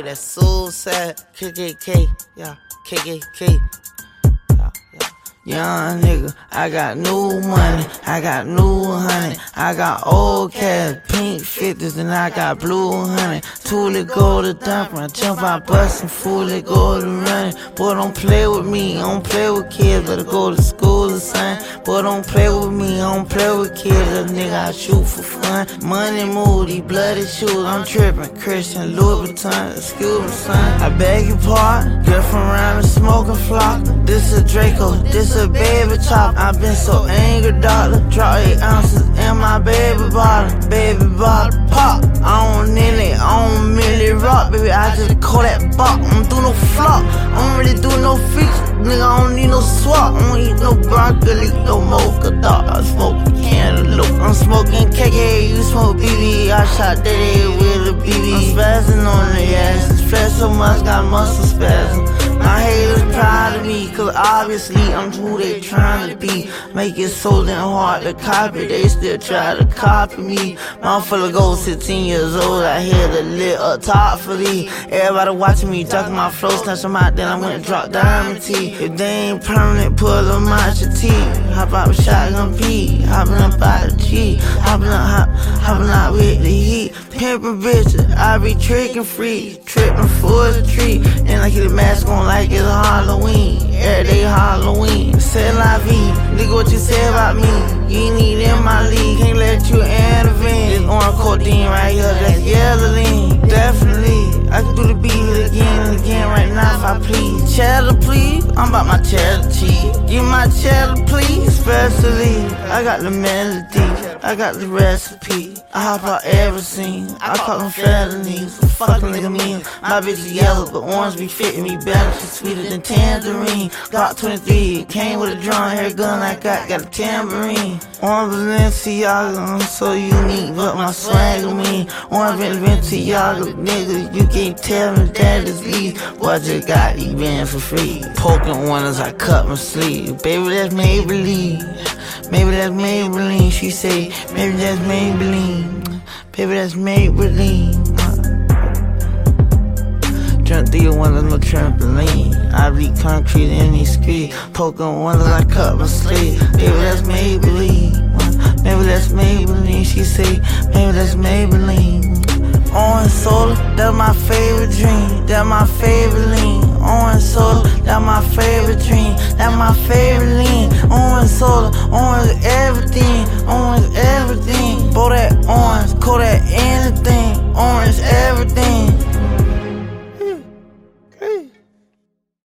That's so sad. KKK, yeah, KKK. Young nigga, I got new money, I got new honey, I got old cash, pink fifties, and I got blue honey. Toolie go to dump, I jump out bustin', fully go to running. Boy, don't play with me, don't play with kids, better go to school or something. Boy, don't play with me, don't play with kids, little nigga, I shoot for fun. Money moody, bloody shoes, I'm trippin', Christian Louis Vuitton, excuse me, son. I beg your pardon, girlfriend around and smoking flock. This a Draco, this a baby chop. i been so angry, doctor. Drop eight ounces in my baby bottle. Baby bottle pop. I don't nearly, I don't merely rock, baby. I just call that bop. I don't do no flop. I don't really do no features. Nigga, I don't need no swap. I don't eat no broccoli, no mocha, dog. I smoke cantaloupe. I'm smoking KK, you smoke BB. I shot Daddy with a BB. I'm spazzing on the ass. Flesh so much, got muscle obviously I'm who they trying to be. Make it so damn hard to copy, they still try to copy me. Motherfucker go 16 years old, I hear the lit up top for thee. Everybody watching me, ducking my flow, snatch them out, then I went and drop diamond T. If they ain't permanent, pull them out your teeth. Hop out with shotgun P, hopping up out the G, hopping up, hop, hopping out with the heat. Pimpin' bitches, I be trickin' free, trippin' for the tree. And I keep the mask on like it's Halloween. Every day Halloween. Say la vie, nigga, what you say about me? You need in my league, can't let you intervene. This orange codeine right here, that's yellow. Definitely, I can do the beat again and again right now if I please. Cheddar, please, I'm about my cheddar cheese. Give my cheddar, please, especially. I got the melody, I got the recipe. I hop out every scene, I call them felonies. Fucking nigga mean, my bitch is yellow, but orange be fitting me better. She's sweeter than tangerine. Glock 23, came with a drawn hair gun I got, got a tambourine. On Balenciaga, I'm so unique, but my swag mean. On Balenciaga, nigga, you can't tell me that is leave. What you got, been for free. Poking one as I cut my sleeve. Baby, that's Maybelline. Maybe that's Maybelline. She say, maybe that's Maybelline. Baby, that's Maybelline. Uh. Jump through one of no trampoline. I beat concrete in these streets. Poking one as I cut my sleeve. Maybe that's Maybelline. Uh. Maybe that's Maybelline. She say, maybe that's Maybelline. Uh. Orange soda, that's my favorite dream. That's my favorite lean. Orange soda, that's my favorite dream. That's my favorite lean.